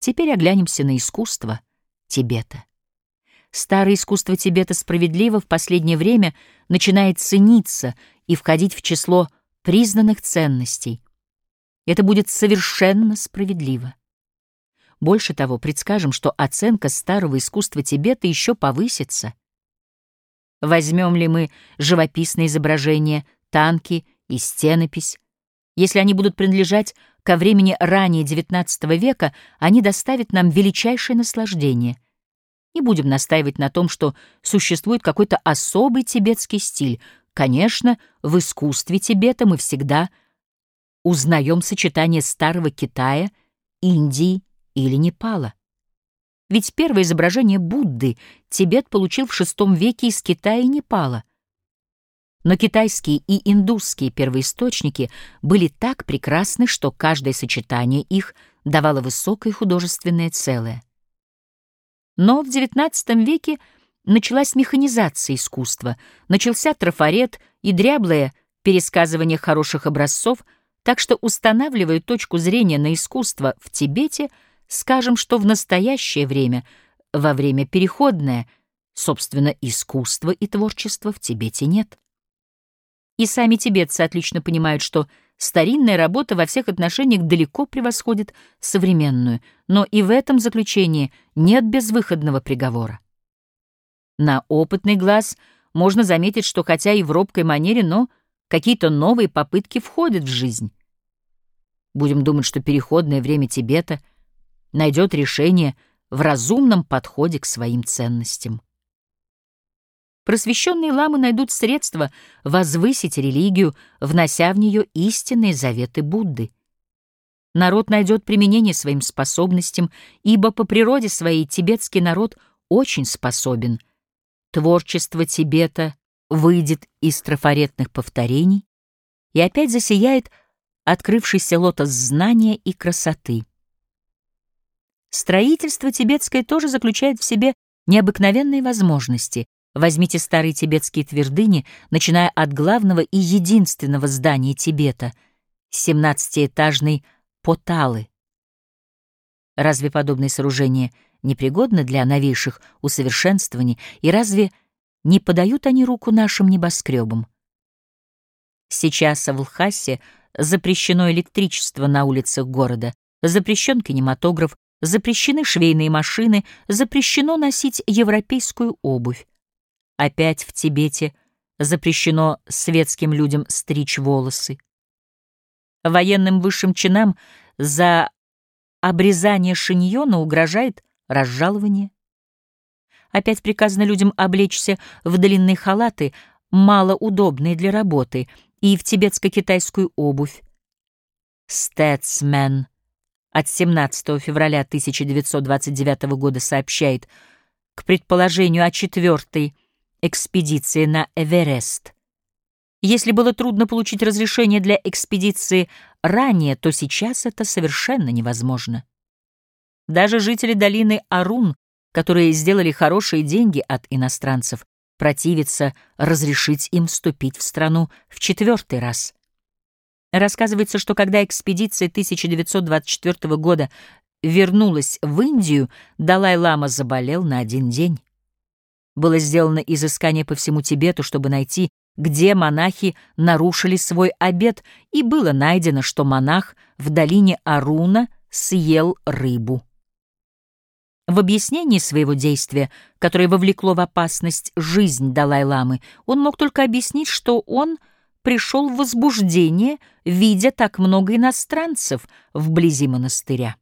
Теперь оглянемся на искусство Тибета. Старое искусство Тибета справедливо в последнее время начинает цениться и входить в число признанных ценностей. Это будет совершенно справедливо. Больше того, предскажем, что оценка старого искусства Тибета еще повысится. Возьмем ли мы живописные изображения, танки и стенопись? Если они будут принадлежать ко времени ранее XIX века, они доставят нам величайшее наслаждение. Не будем настаивать на том, что существует какой-то особый тибетский стиль. Конечно, в искусстве Тибета мы всегда узнаем сочетание старого Китая, Индии или Непала. Ведь первое изображение Будды Тибет получил в VI веке из Китая и Непала. Но китайские и индусские первоисточники были так прекрасны, что каждое сочетание их давало высокое художественное целое. Но в XIX веке началась механизация искусства, начался трафарет и дряблое пересказывание хороших образцов, так что, устанавливая точку зрения на искусство в Тибете, скажем, что в настоящее время, во время переходное, собственно, искусства и творчества в Тибете нет. И сами тибетцы отлично понимают, что старинная работа во всех отношениях далеко превосходит современную, но и в этом заключении нет безвыходного приговора. На опытный глаз можно заметить, что хотя и в робкой манере, но какие-то новые попытки входят в жизнь. Будем думать, что переходное время Тибета найдет решение в разумном подходе к своим ценностям. Просвещенные ламы найдут средства возвысить религию, внося в нее истинные заветы Будды. Народ найдет применение своим способностям, ибо по природе своей тибетский народ очень способен. Творчество Тибета выйдет из трафаретных повторений и опять засияет открывшийся лотос знания и красоты. Строительство тибетское тоже заключает в себе необыкновенные возможности, Возьмите старые тибетские твердыни, начиная от главного и единственного здания Тибета — семнадцатиэтажной Поталы. Разве подобные сооружения непригодны для новейших усовершенствований, и разве не подают они руку нашим небоскребам? Сейчас в Лхасе запрещено электричество на улицах города, запрещен кинематограф, запрещены швейные машины, запрещено носить европейскую обувь. Опять в Тибете запрещено светским людям стричь волосы. Военным высшим чинам за обрезание шиньона угрожает разжалование. Опять приказано людям облечься в длинные халаты, малоудобные для работы, и в тибетско-китайскую обувь. Стэтсмен от 17 февраля 1929 года сообщает, к предположению о четвертой экспедиции на Эверест. Если было трудно получить разрешение для экспедиции ранее, то сейчас это совершенно невозможно. Даже жители долины Арун, которые сделали хорошие деньги от иностранцев, противятся разрешить им вступить в страну в четвертый раз. Рассказывается, что когда экспедиция 1924 года вернулась в Индию, Далай-лама заболел на один день. Было сделано изыскание по всему Тибету, чтобы найти, где монахи нарушили свой обет, и было найдено, что монах в долине Аруна съел рыбу. В объяснении своего действия, которое вовлекло в опасность жизнь Далай-ламы, он мог только объяснить, что он пришел в возбуждение, видя так много иностранцев вблизи монастыря.